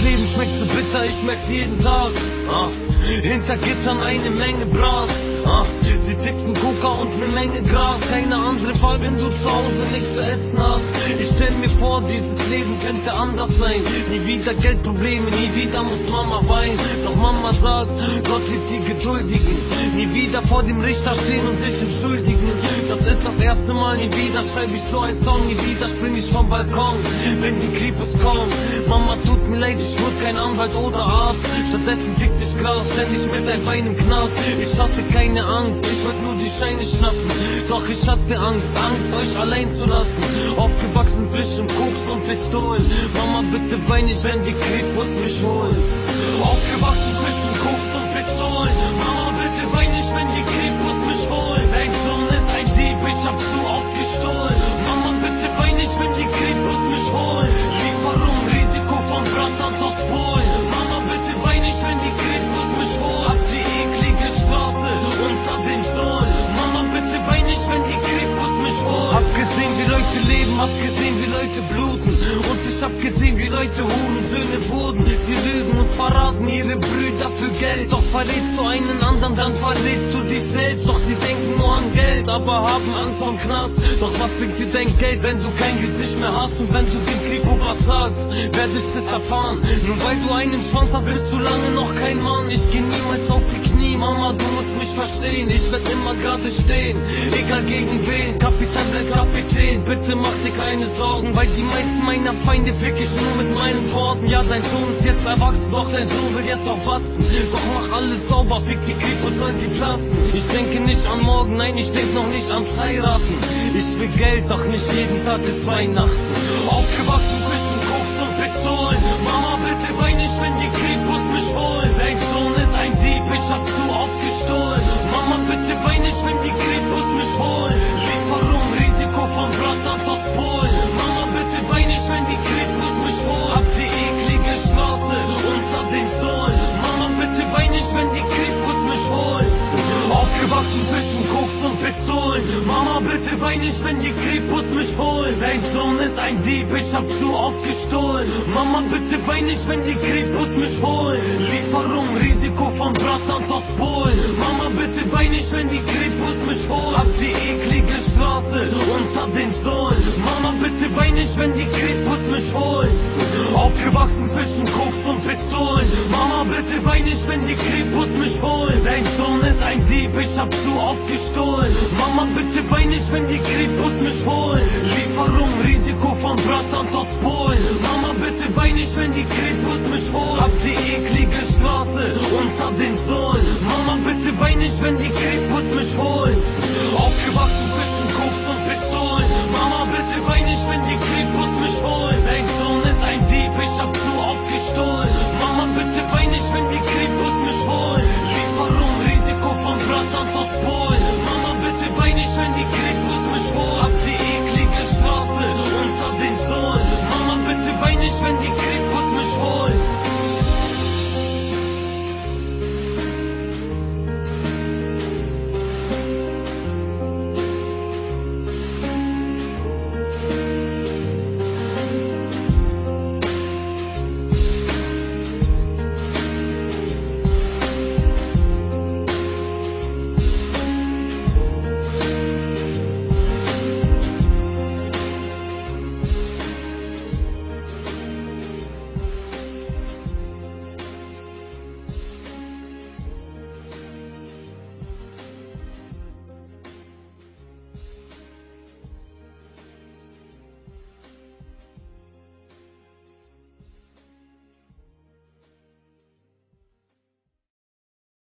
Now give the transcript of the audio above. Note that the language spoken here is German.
schmeckt so bitter, ich merk's jeden Tag. Ah, hinter Gittern eine Menge Bras. Ah, sie tickten Coca und ne Menge Gras. Keine andere Wahl, wenn du zu Hause nichts zu essen hast. Ich stell mir vor, dieses Leben könnte anders sein. Nie wieder Geldprobleme, nie wieder muss Mama weinen. Doch Mama sagt, Gott liebt die Geduldigen. Nie wieder vor dem Richter stehen und sich entschuldigen. Das ist das erste Mal, nie wieder schreibe ich so ein Song. Nie wieder spring ich vom Balkon, wenn die Krippes kommen. Mama kein Anwalt oder Arzt. Stattdessen tickt ich Gras, ständig mit ein Bein im Knast. Ich hatte keine Angst, ich wollte nur die Scheine schnappen. Doch ich hatte Angst, Angst euch allein zu lassen. Aufgewachsen zwischen Koks und Pistolen. Mama, bitte wein nicht, wenn die Kripus mich holen. Aufgewachsen Leute bluten. Und ich hab gesehen, wie Leute Hurensöhne wurden. Sie lügen und verraten ihre Brüder für Geld. Doch verrätst du einen anderen, dann verrätst du dich selbst. Doch sie denken nur an Geld, aber haben Angst vor Knast. Doch was bringt dir dein Geld, wenn du kein Gesicht mehr hast? Und wenn du dem Kripo sagst, werde ich es erfahren. Nur weil du einen Schwanz hast, bist du lange noch kein Mann. Ich geh niemals auf die Knie, Mama, du musst mich verstehen. Ich werd immer gerade stehen, egal gegen wen. Kapitän bleibt Kapitän, bitte mach dir keine Sorgen, weil die meisten meiner Feinde fick ich nur mit meinen Worten. Ja, dein Sohn ist jetzt erwachsen, doch dein Sohn will jetzt auch wachsen. Doch mach alles sauber, fick die Kripos, sollen sie platzen. Ich denke nicht an morgen, nein, ich denk noch nicht ans Heiraten. Ich will Geld, doch nicht jeden Tag ist Weihnachten. Aufgewachsen Mama, bitte wein nicht, wenn die Kripos mich holen. Dein Sohn ist ein Dieb, ich hab zu oft gestohlen. Mama, bitte wein nicht, wenn die Kripos mich holen. Lieferung, Risiko von Bratans aus Polen. Mama, bitte wein nicht, wenn die Kripos mich holen. Hab die eklige Straße unter den Sohlen. Mama, bitte wein nicht, wenn die Kripos mich holen. Aufgewachsen zwischen Koks und Pistolen. Mama, bitte wein nicht, wenn die Kripos mich holen. Dein Sohn ist ein Dieb, ich hab zu oft gestohlen. Mama, bitte bei nicht, wenn die kriegt und mich holen. Lieferung, Risiko von Brassland aus Polen. Mama, bitte bei nicht, wenn die kriegt und mich holen. Ab die eklige Straße unter den Sohlen. Mama, bitte bei nicht, wenn ihr kriegt